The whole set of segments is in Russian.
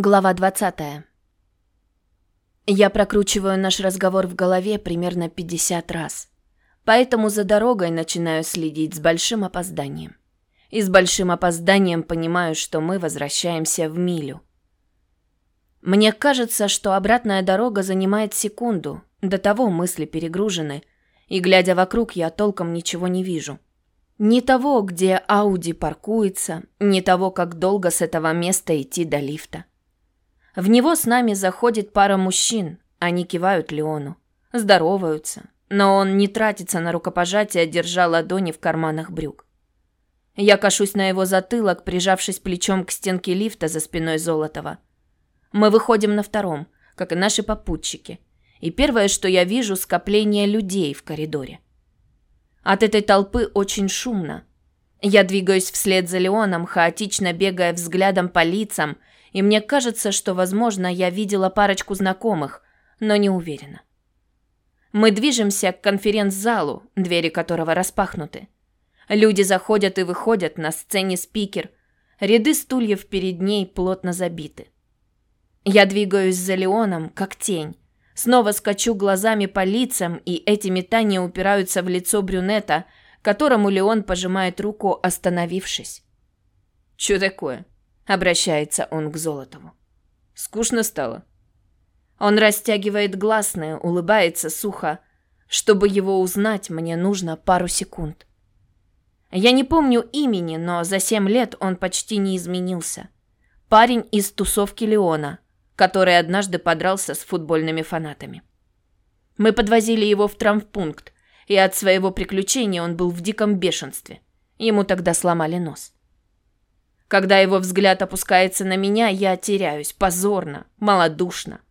Глава 20. Я прокручиваю наш разговор в голове примерно 50 раз. Поэтому за дорогой начинаю следить с большим опозданием. И с большим опозданием понимаю, что мы возвращаемся в милю. Мне кажется, что обратная дорога занимает секунду, до того мысли перегружены, и, глядя вокруг, я толком ничего не вижу. Ни того, где Ауди паркуется, ни того, как долго с этого места идти до лифта. В него с нами заходит пара мужчин. Они кивают Леону. Здороваются. Но он не тратится на рукопожатие, держа ладони в карманах брюк. Я кашусь на его затылок, прижавшись плечом к стенке лифта за спиной Золотова. Мы выходим на втором, как и наши попутчики. И первое, что я вижу, скопление людей в коридоре. От этой толпы очень шумно. Я двигаюсь вслед за Леоном, хаотично бегая взглядом по лицам и мне кажется, что, возможно, я видела парочку знакомых, но не уверена. Мы движемся к конференц-залу, двери которого распахнуты. Люди заходят и выходят, на сцене спикер. Ряды стульев перед ней плотно забиты. Я двигаюсь за Леоном, как тень. Снова скачу глазами по лицам, и эти метания упираются в лицо брюнета, которому Леон пожимает руку, остановившись. «Чё такое?» Обращается он к Золотову. Скучно стало. Он растягивает гласные, улыбается сухо. Чтобы его узнать, мне нужно пару секунд. Я не помню имени, но за семь лет он почти не изменился. Парень из тусовки Леона, который однажды подрался с футбольными фанатами. Мы подвозили его в травмпункт, и от своего приключения он был в диком бешенстве. Ему тогда сломали нос. Когда его взгляд опускается на меня, я теряюсь, позорно, малодушно.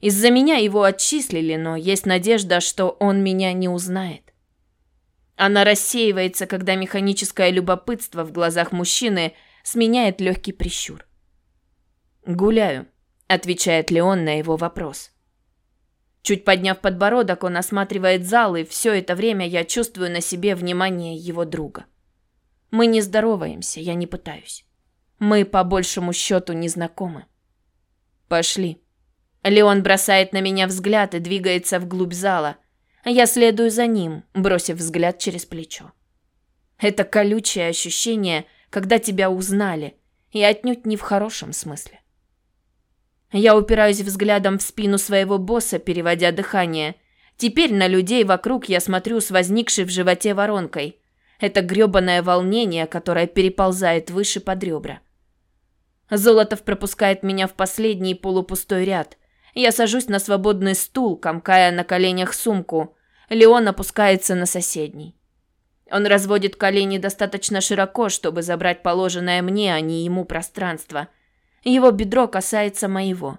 Из-за меня его отчислили, но есть надежда, что он меня не узнает. Она рассеивается, когда механическое любопытство в глазах мужчины сменяет легкий прищур. «Гуляю», — отвечает Леон на его вопрос. Чуть подняв подбородок, он осматривает зал, и все это время я чувствую на себе внимание его друга. Мы не здороваемся, я не пытаюсь. Мы по большему счету не знакомы. Пошли. Леон бросает на меня взгляд и двигается вглубь зала. Я следую за ним, бросив взгляд через плечо. Это колючее ощущение, когда тебя узнали, и отнюдь не в хорошем смысле. Я упираюсь взглядом в спину своего босса, переводя дыхание. Теперь на людей вокруг я смотрю с возникшей в животе воронкой. Это грёбаное волнение, которое переползает выше под ребра. Золотов пропускает меня в последний полупустой ряд. Я сажусь на свободный стул, комкая на коленях сумку. Леон опускается на соседний. Он разводит колени достаточно широко, чтобы забрать положенное мне, а не ему пространство. Его бедро касается моего.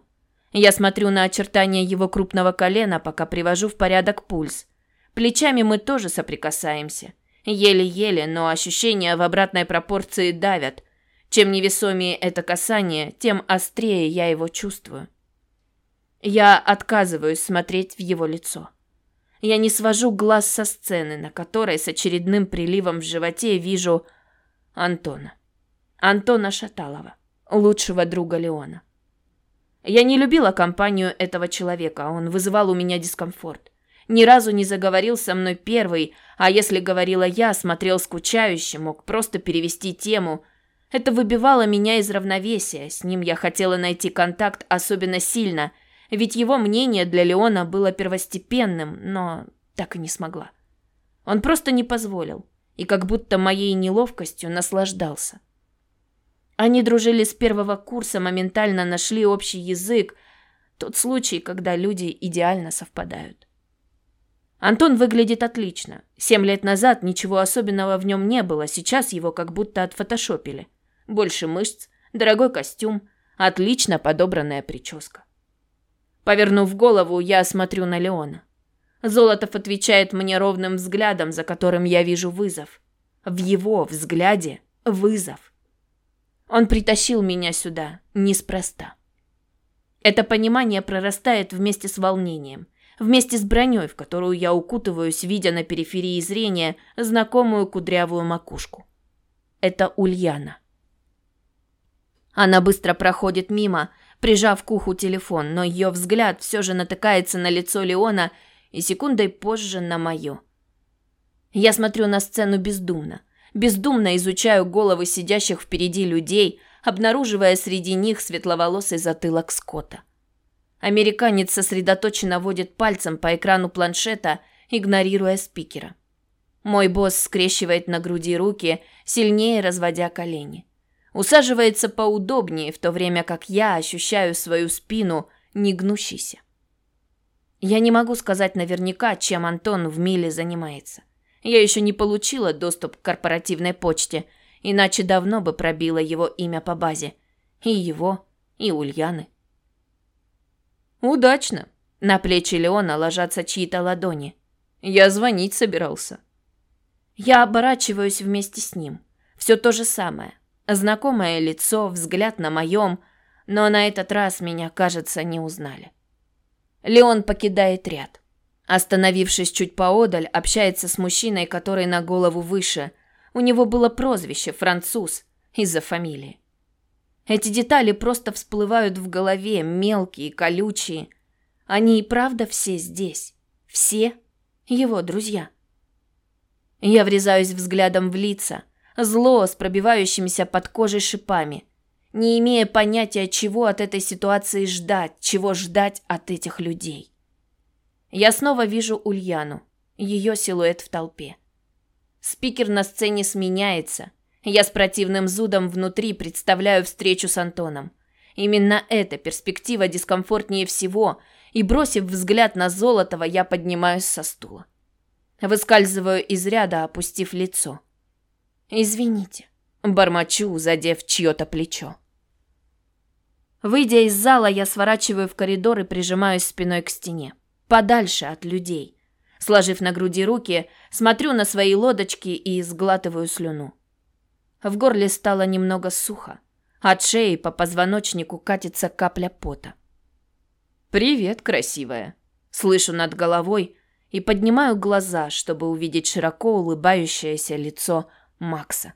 Я смотрю на очертания его крупного колена, пока привожу в порядок пульс. Плечами мы тоже соприкасаемся. Еле-еле, но ощущения в обратной пропорции давят. Чем невесомее это касание, тем острее я его чувствую. Я отказываюсь смотреть в его лицо. Я не свожу глаз со сцены, на которой с очередным приливом в животе вижу Антона. Антона Шаталова, лучшего друга Леона. Я не любила компанию этого человека, он вызывал у меня дискомфорт. Ни разу не заговорил со мной первый, а если говорила я, смотрел скучающе, мог просто перевести тему – это выбивало меня из равновесия. С ним я хотела найти контакт особенно сильно, ведь его мнение для Леона было первостепенным, но так и не смогла. Он просто не позволил и как будто моей неловкостью наслаждался. Они дружили с первого курса, моментально нашли общий язык. Тот случай, когда люди идеально совпадают. Антон выглядит отлично. Семь лет назад ничего особенного в нем не было, сейчас его как будто отфотошопили больше мышц, дорогой костюм, отлично подобранная прическа. Повернув голову, я смотрю на Леона. Золотов отвечает мне ровным взглядом, за которым я вижу вызов. В его взгляде вызов. Он притащил меня сюда неспроста. Это понимание прорастает вместе с волнением, вместе с броней, в которую я укутываюсь, видя на периферии зрения знакомую кудрявую макушку. Это Ульяна. Она быстро проходит мимо, прижав к уху телефон, но ее взгляд все же натыкается на лицо Леона и секундой позже на мое. Я смотрю на сцену бездумно. Бездумно изучаю головы сидящих впереди людей, обнаруживая среди них светловолосый затылок Скотта. Американец сосредоточенно водит пальцем по экрану планшета, игнорируя спикера. Мой босс скрещивает на груди руки, сильнее разводя колени. Усаживается поудобнее, в то время как я ощущаю свою спину негнущейся. Я не могу сказать наверняка, чем Антон в Миле занимается. Я еще не получила доступ к корпоративной почте, иначе давно бы пробила его имя по базе. И его, и Ульяны. Удачно. На плечи Леона ложатся чьи-то ладони. Я звонить собирался. Я оборачиваюсь вместе с ним. Все то же самое. Знакомое лицо, взгляд на моем, но на этот раз меня, кажется, не узнали. Леон покидает ряд. Остановившись чуть поодаль, общается с мужчиной, который на голову выше. У него было прозвище «француз» из-за фамилии. Эти детали просто всплывают в голове, мелкие, колючие. Они и правда все здесь. Все его друзья. Я врезаюсь взглядом в лица, зло с пробивающимися под кожей шипами, не имея понятия, чего от этой ситуации ждать, чего ждать от этих людей. Я снова вижу Ульяну, ее силуэт в толпе. Спикер на сцене сменяется, я с противным зудом внутри представляю встречу с Антоном. Именно эта перспектива дискомфортнее всего, и бросив взгляд на Золотого, я поднимаюсь со стула. Выскальзываю из ряда, опустив лицо. «Извините», – бормочу, задев чье-то плечо. Выйдя из зала, я сворачиваю в коридор и прижимаюсь спиной к стене, подальше от людей. Сложив на груди руки, смотрю на свои лодочки и сглатываю слюну. В горле стало немного сухо. От шеи по позвоночнику катится капля пота. «Привет, красивая!» Слышу над головой и поднимаю глаза, чтобы увидеть широко улыбающееся лицо Макса.